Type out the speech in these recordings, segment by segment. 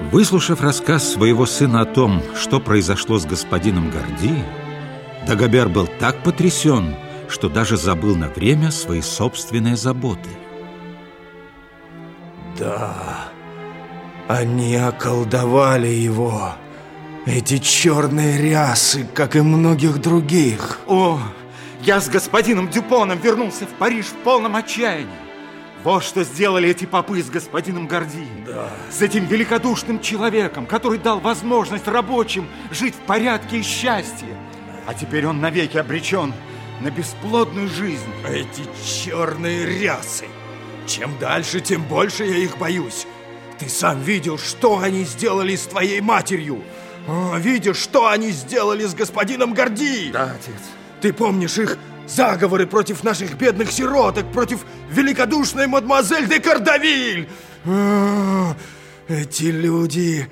Выслушав рассказ своего сына о том, что произошло с господином Горди, Дагобер был так потрясен, что даже забыл на время свои собственные заботы. Да, они околдовали его. Эти черные рясы, как и многих других. О, я с господином Дюпоном вернулся в Париж в полном отчаянии. Вот что сделали эти попы с господином Горди. Да. С этим великодушным человеком, который дал возможность рабочим жить в порядке и счастье. А теперь он навеки обречен на бесплодную жизнь. Эти черные рясы. Чем дальше, тем больше я их боюсь. Ты сам видел, что они сделали с твоей матерью. О, видишь, что они сделали с господином Горди. Да, отец. Ты помнишь их заговоры против наших бедных сироток, против великодушной мадемуазель де Кардавиль? О, эти люди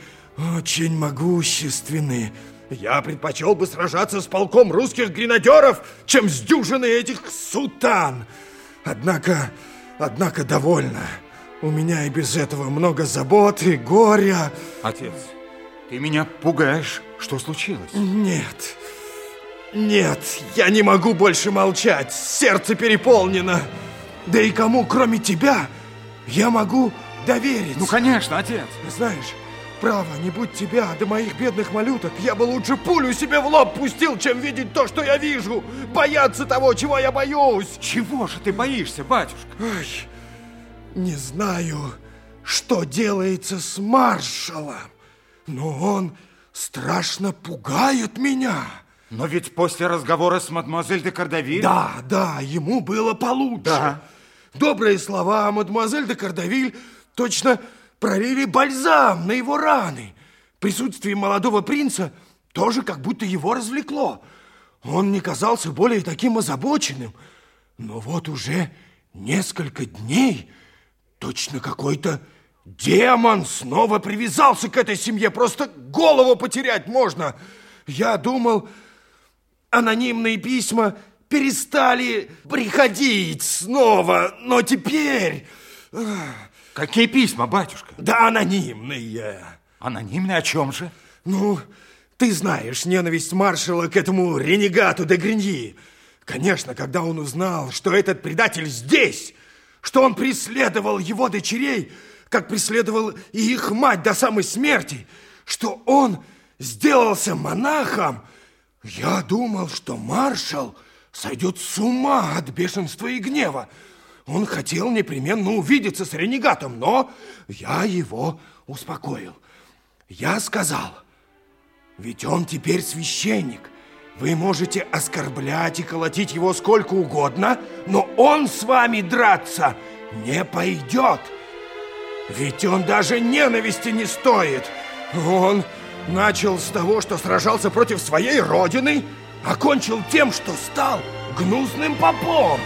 очень могущественны. Я предпочел бы сражаться с полком русских гренадеров, чем с дюжиной этих сутан. Однако, однако довольно. У меня и без этого много забот и горя. Отец, ты меня пугаешь. Что случилось? Нет, нет, я не могу больше молчать. Сердце переполнено. Да и кому, кроме тебя, я могу доверить? Ну, конечно, отец. Знаешь, право, не будь тебя, да моих бедных малюток, я бы лучше пулю себе в лоб пустил, чем видеть то, что я вижу. Бояться того, чего я боюсь. Чего же ты боишься, батюшка? Ой, не знаю, что делается с маршалом, но он страшно пугает меня. Но ведь после разговора с мадемуазель де Кардавиль... Да, да, ему было получше. Да. Добрые слова мадемуазель де Кардавиль точно пролили бальзам на его раны. Присутствие молодого принца тоже как будто его развлекло. Он не казался более таким озабоченным. Но вот уже несколько дней точно какой-то демон снова привязался к этой семье. Просто голову потерять можно. Я думал, анонимные письма перестали приходить снова, но теперь... Какие письма, батюшка? Да анонимные. Анонимные о чем же? Ну, ты знаешь ненависть маршала к этому ренегату де Гриньи. Конечно, когда он узнал, что этот предатель здесь, что он преследовал его дочерей, как преследовал и их мать до самой смерти, что он сделался монахом, я думал, что маршал сойдет с ума от бешенства и гнева. Он хотел непременно увидеться с ренегатом, но я его успокоил. Я сказал, ведь он теперь священник. Вы можете оскорблять и колотить его сколько угодно, но он с вами драться не пойдет. Ведь он даже ненависти не стоит. Он начал с того, что сражался против своей родины, окончил тем, что стал гнусным попом.